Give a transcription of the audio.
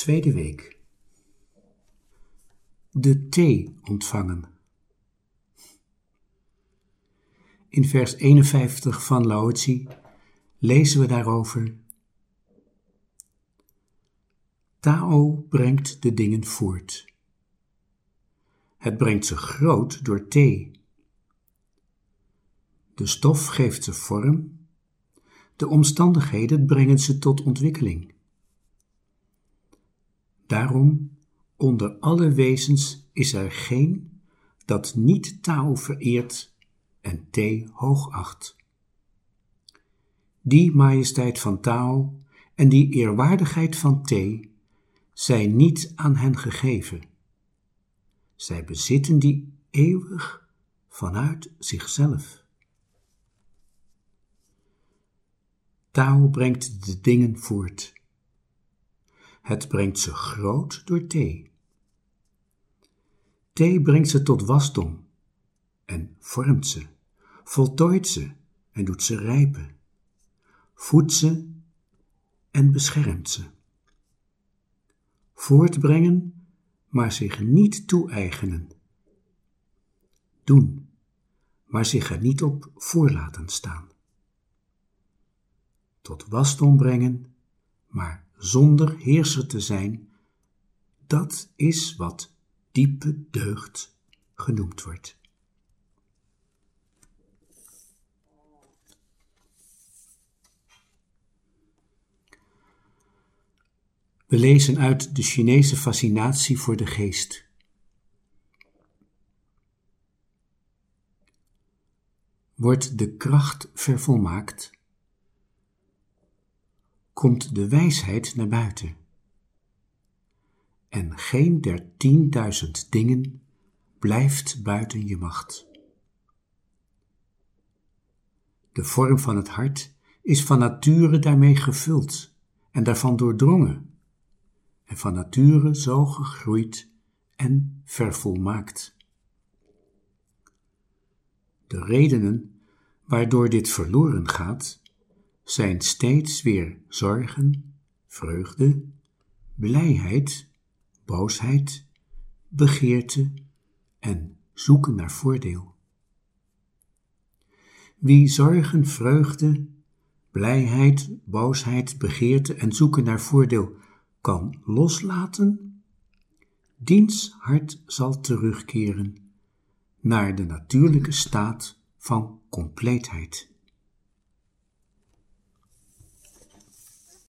Tweede week. De thee ontvangen. In vers 51 van Laotzi lezen we daarover. Tao brengt de dingen voort. Het brengt ze groot door thee. De stof geeft ze vorm, de omstandigheden brengen ze tot ontwikkeling. Daarom, onder alle wezens is er geen dat niet Tao vereert en thee hoogacht. Die majesteit van Tao en die eerwaardigheid van thee zijn niet aan hen gegeven. Zij bezitten die eeuwig vanuit zichzelf. Tao brengt de dingen voort. Het brengt ze groot door thee. Thee brengt ze tot wasdom en vormt ze, voltooit ze en doet ze rijpen, voedt ze en beschermt ze. Voortbrengen, maar zich niet toe-eigenen. Doen, maar zich er niet op voor laten staan. Tot wasdom brengen, maar zonder heerser te zijn, dat is wat diepe deugd genoemd wordt. We lezen uit de Chinese fascinatie voor de geest. Wordt de kracht vervolmaakt, komt de wijsheid naar buiten. En geen der tienduizend dingen blijft buiten je macht. De vorm van het hart is van nature daarmee gevuld en daarvan doordrongen, en van nature zo gegroeid en vervolmaakt. De redenen waardoor dit verloren gaat, zijn steeds weer zorgen, vreugde, blijheid, boosheid, begeerte en zoeken naar voordeel. Wie zorgen, vreugde, blijheid, boosheid, begeerte en zoeken naar voordeel kan loslaten, diens hart zal terugkeren naar de natuurlijke staat van compleetheid.